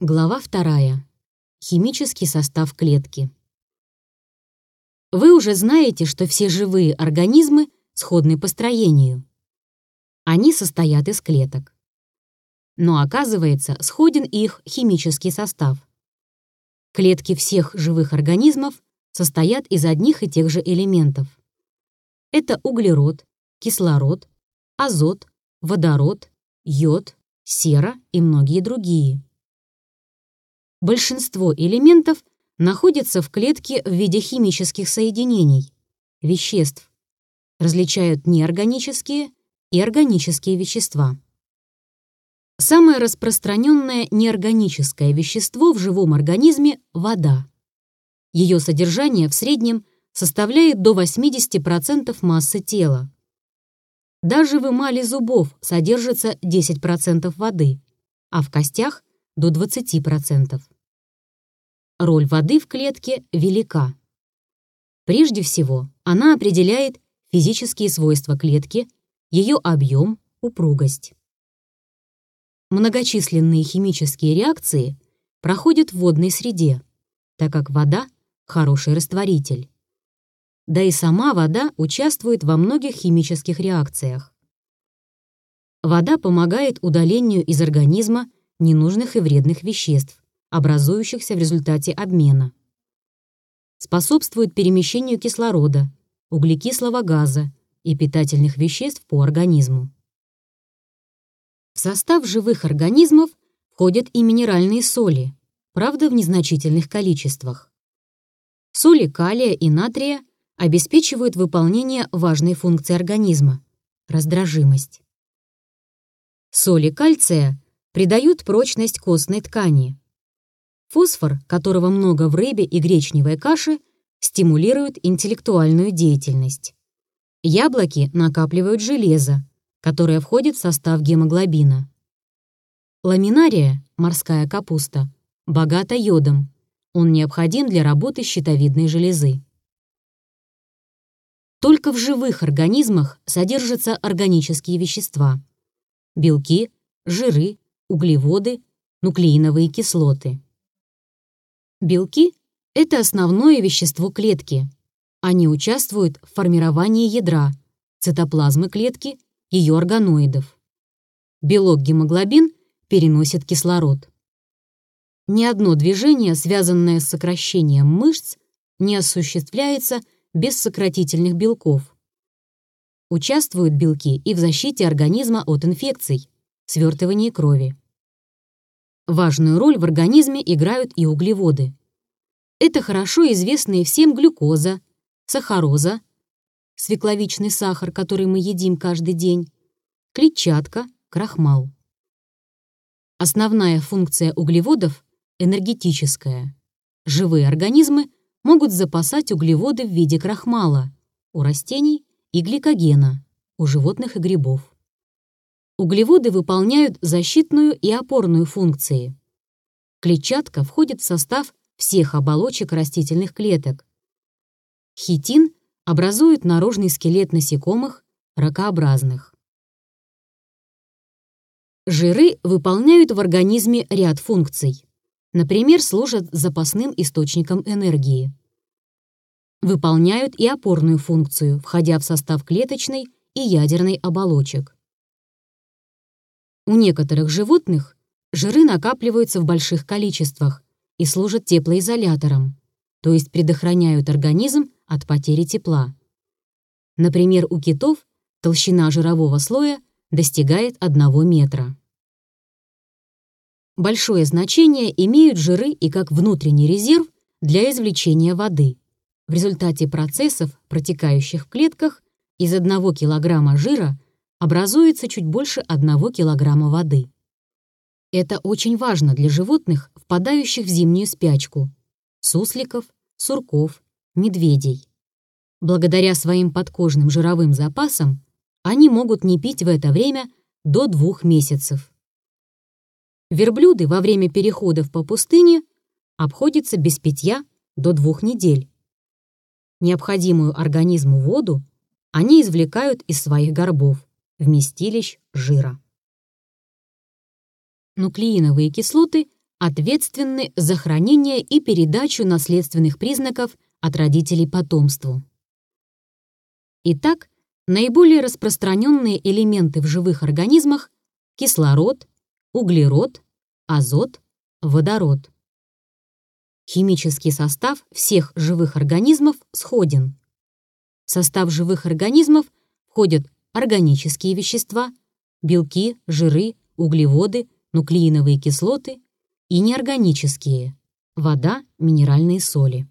Глава вторая. Химический состав клетки. Вы уже знаете, что все живые организмы сходны по строению. Они состоят из клеток. Но оказывается, сходен их химический состав. Клетки всех живых организмов состоят из одних и тех же элементов. Это углерод, кислород, азот, водород, йод, сера и многие другие. Большинство элементов находятся в клетке в виде химических соединений, веществ. Различают неорганические и органические вещества. Самое распространенное неорганическое вещество в живом организме – вода. Ее содержание в среднем составляет до 80% массы тела. Даже в эмали зубов содержится 10% воды, а в костях до 20%. Роль воды в клетке велика. Прежде всего, она определяет физические свойства клетки, ее объем, упругость. Многочисленные химические реакции проходят в водной среде, так как вода – хороший растворитель. Да и сама вода участвует во многих химических реакциях. Вода помогает удалению из организма ненужных и вредных веществ, образующихся в результате обмена. Способствует перемещению кислорода, углекислого газа и питательных веществ по организму. В состав живых организмов входят и минеральные соли, правда в незначительных количествах. Соли калия и натрия обеспечивают выполнение важной функции организма – раздражимость. Соли кальция придают прочность костной ткани. Фосфор, которого много в рыбе и гречневой каше, стимулирует интеллектуальную деятельность. Яблоки накапливают железо, которое входит в состав гемоглобина. Ламинария, морская капуста, богата йодом. Он необходим для работы щитовидной железы. Только в живых организмах содержатся органические вещества. Белки, жиры, углеводы, нуклеиновые кислоты. Белки — это основное вещество клетки. Они участвуют в формировании ядра, цитоплазмы клетки, ее органоидов. Белок гемоглобин переносит кислород. Ни одно движение, связанное с сокращением мышц, не осуществляется без сократительных белков. Участвуют белки и в защите организма от инфекций, свертывании крови. Важную роль в организме играют и углеводы. Это хорошо известные всем глюкоза, сахароза, свекловичный сахар, который мы едим каждый день, клетчатка, крахмал. Основная функция углеводов – энергетическая. Живые организмы могут запасать углеводы в виде крахмала у растений и гликогена у животных и грибов. Углеводы выполняют защитную и опорную функции. Клетчатка входит в состав всех оболочек растительных клеток. Хитин образует наружный скелет насекомых, ракообразных. Жиры выполняют в организме ряд функций. Например, служат запасным источником энергии. Выполняют и опорную функцию, входя в состав клеточной и ядерной оболочек. У некоторых животных жиры накапливаются в больших количествах и служат теплоизолятором, то есть предохраняют организм от потери тепла. Например, у китов толщина жирового слоя достигает 1 метра. Большое значение имеют жиры и как внутренний резерв для извлечения воды. В результате процессов, протекающих в клетках, из 1 кг жира образуется чуть больше 1 кг воды. Это очень важно для животных, впадающих в зимнюю спячку – сусликов, сурков, медведей. Благодаря своим подкожным жировым запасам они могут не пить в это время до двух месяцев. Верблюды во время переходов по пустыне обходятся без питья до двух недель. Необходимую организму воду они извлекают из своих горбов вместилищ жира. Нуклеиновые кислоты ответственны за хранение и передачу наследственных признаков от родителей потомству. Итак, наиболее распространенные элементы в живых организмах – кислород, углерод, азот, водород. Химический состав всех живых организмов сходен. В состав живых организмов входят органические вещества, белки, жиры, углеводы, нуклеиновые кислоты и неорганические – вода, минеральные соли.